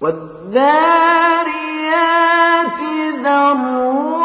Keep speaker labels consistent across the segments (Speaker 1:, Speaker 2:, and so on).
Speaker 1: والذاريات ذروا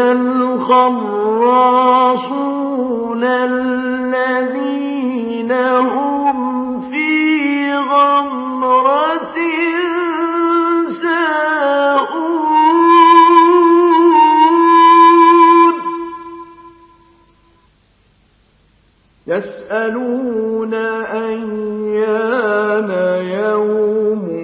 Speaker 1: الخراصون الذين هم في غمرة ساءون. يسألون أيان يوم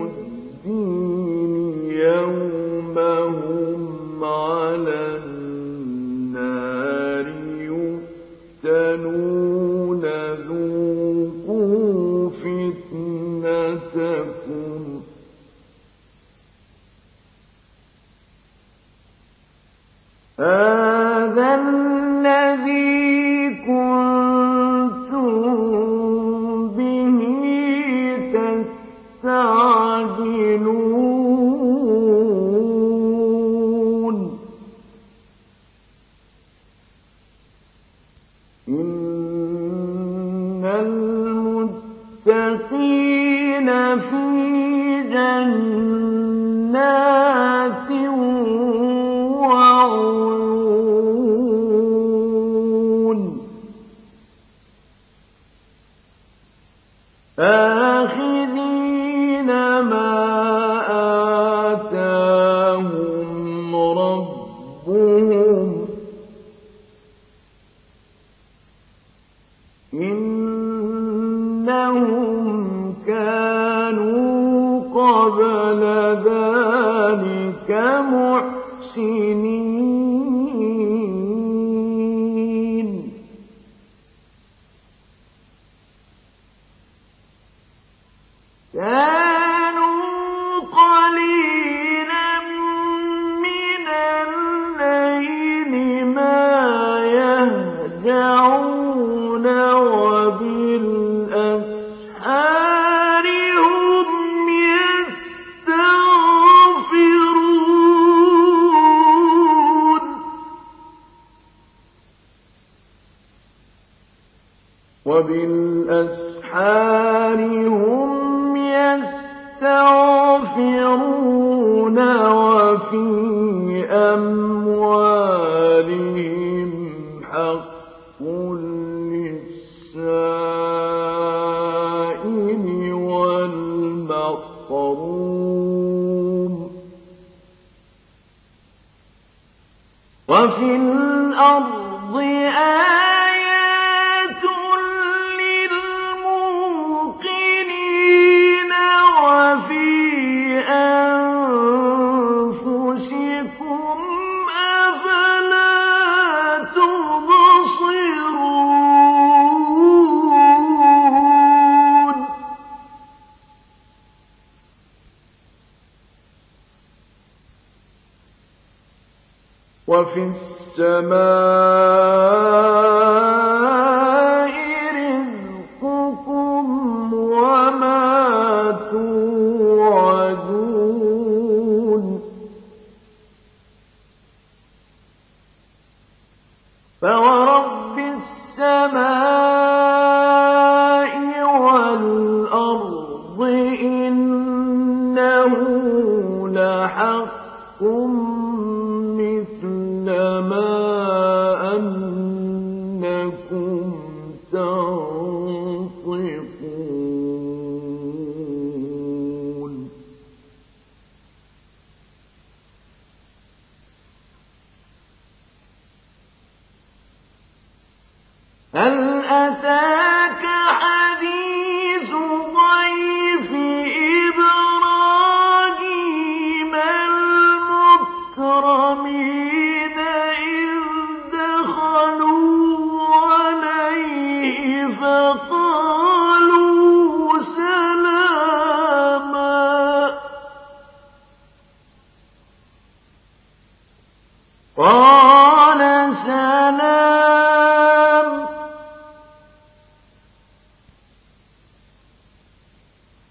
Speaker 1: هل أتاك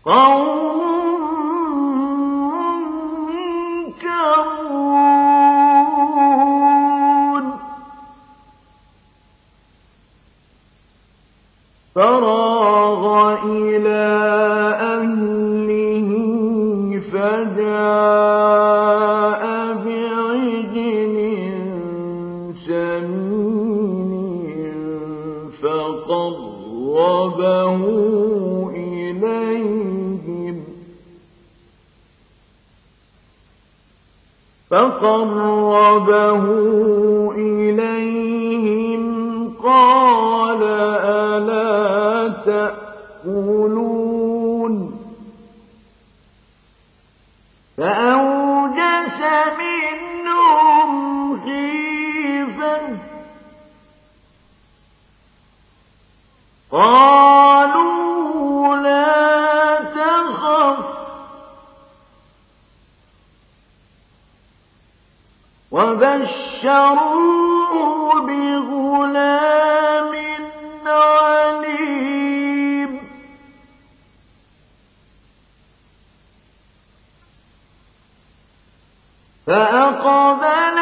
Speaker 1: قوم كمون قلبه إليه بغلام عليم. فأقبل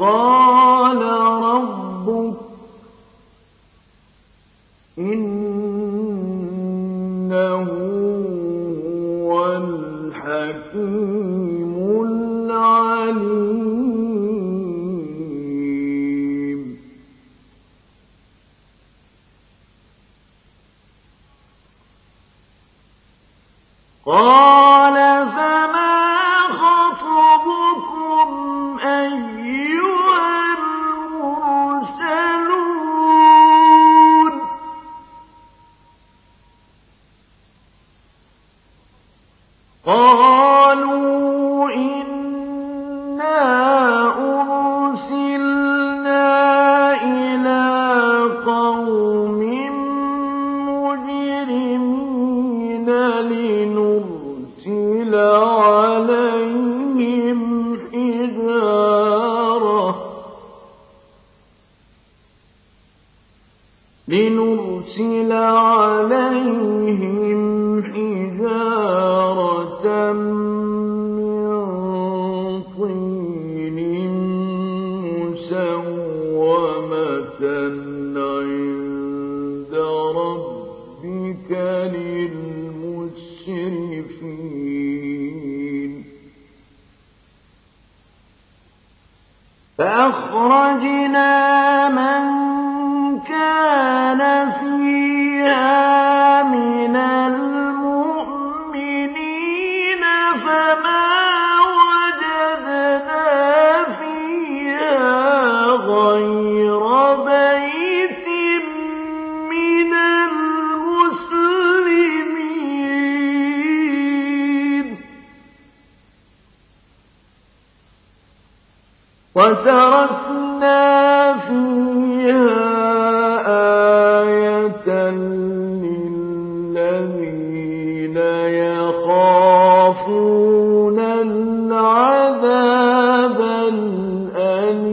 Speaker 1: قال قالوا هدى وتركنا فيها آية للذين يخافون العذاب الأليم.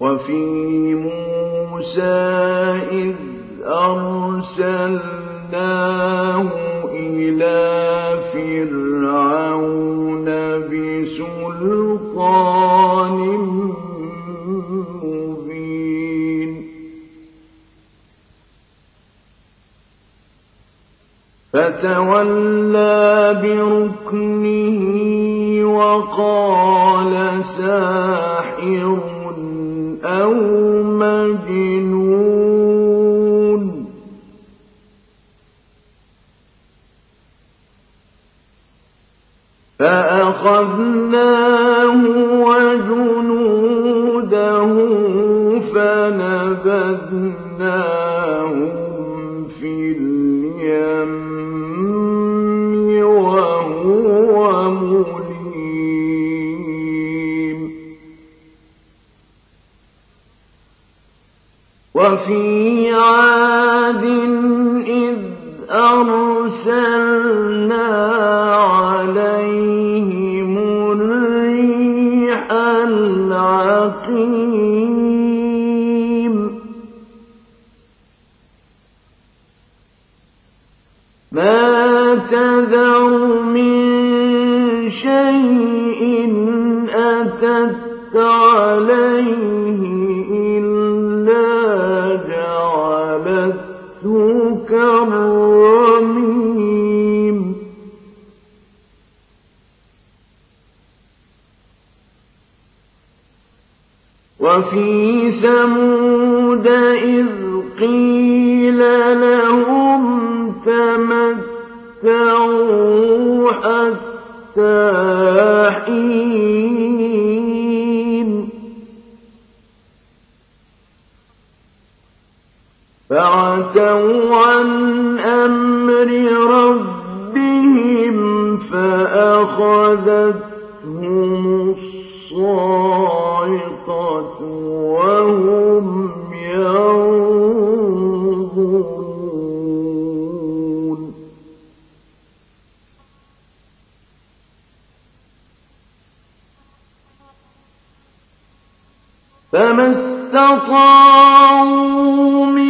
Speaker 1: وفي موسى إذ أرسلنا أرسلناه إلى فرعون بسلطان مبين. فتولى بركنه وقال ساحر أو ما تذر من شيء أتت عليه إلا وفي ثمود إذ قيل لهم حتى فعتوا عن أمر ربهم فأخذتهم الصاعقة وهم ينظرون فما استطاعوا من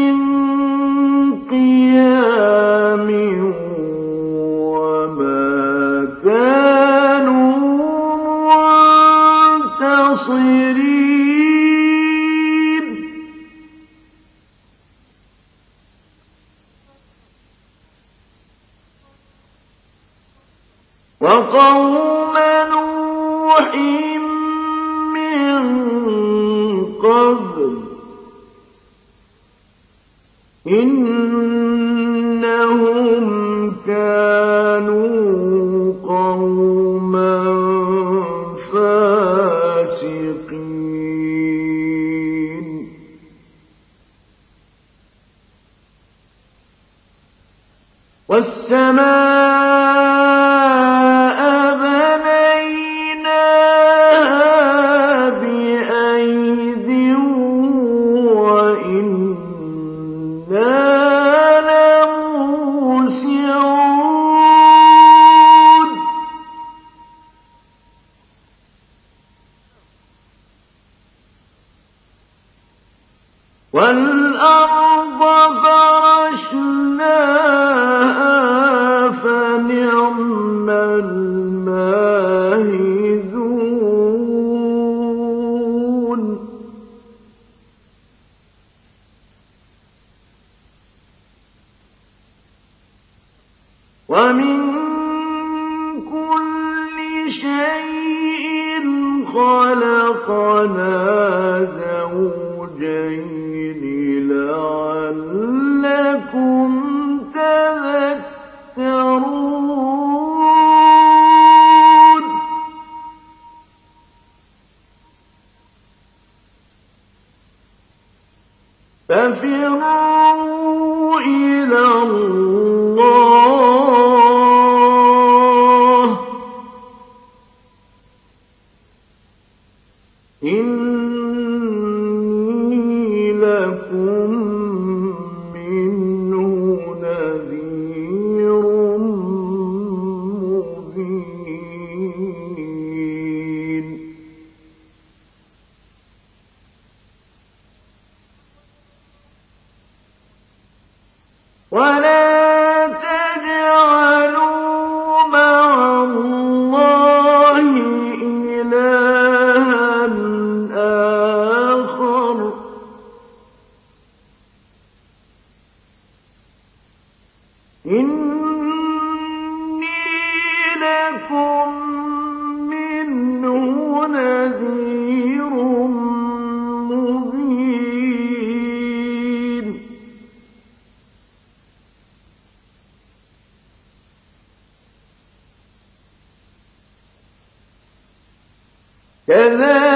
Speaker 1: والأرض فرشناها ولا كذلك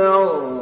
Speaker 1: لِيَعْبُدُونِ